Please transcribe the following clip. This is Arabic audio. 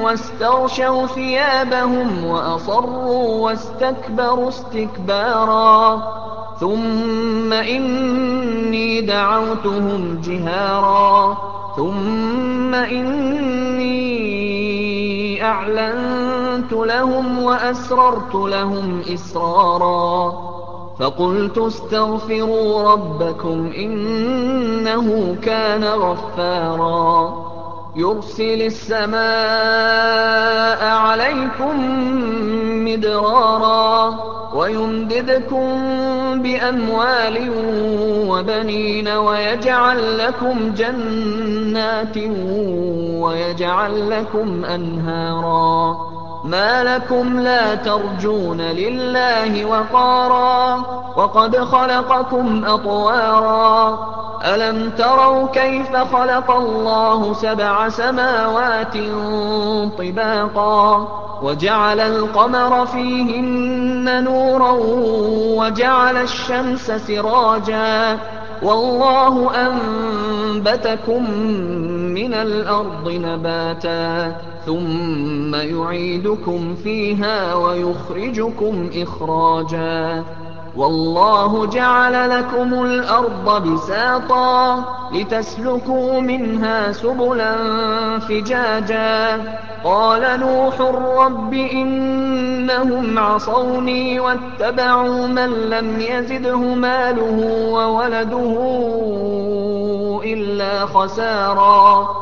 وَاسْتَغْشَوْا ثِيَابَهُمْ وَأَصَرُّوا وَاسْتَكْبَرُوا اسْتِكْبَارًا. ثُمَّ إِنِّي دَعَوْتُهُمْ جِهَارًا. ثُمَّ إِنِّي أَعْلَنتُ لَهُمْ وَأَسْرَرْتُ لَهُمْ إِسْرَارًا. فَقُلْتُ اسْتَغْفِرُوا رَبَّكُمْ إِنَّهُ كَانَ غَفَّارًا. يُرْسِلِ السَّمَاءَ عَلَيْكُم مِّدْرَارًا وَيُمْدِدْكُم بِأَمْوَالٍ وَبَنِينَ وَيَجْعَل لَّكُمْ جَنَّاتٍ وَيَجْعَل لَّكُمْ أَنْهَارًا. مَّا لَكُمْ لَا تَرْجُونَ لِلَّهِ وَقَارًا وَقَدْ خَلَقَكُمْ أَطْوَارًا أَلَمْ تَرَوْا كَيْفَ خَلَقَ اللَّهُ سَبْعَ سَمَاوَاتٍ طِبَاقًا وَجَعَلَ الْقَمَرَ فِيهِنَّ نُورًا وَجَعَلَ الشَّمْسَ سِرَاجًا ۖ وَاللَّهُ أَنبَتَكُم مِّنَ الْأَرْضِ نَبَاتًا ثُمَّ يُعِيدُكُمْ فِيهَا وَيُخْرِجُكُمْ إِخْرَاجًا. وَاللَّهُ جَعَلَ لَكُمُ الْأَرْضَ بِسَاطًا لِّتَسْلُكُوا مِنْهَا سُبُلًا فِجَاجًا. قَالَ نُوحٌ رَّبِّ إِنَّهُمْ عَصَوْنِي وَاتَّبَعُوا مَن لَّمْ يَزِدْهُ مَالُهُ وَوَلَدُهُ إِلَّا خَسَارًا.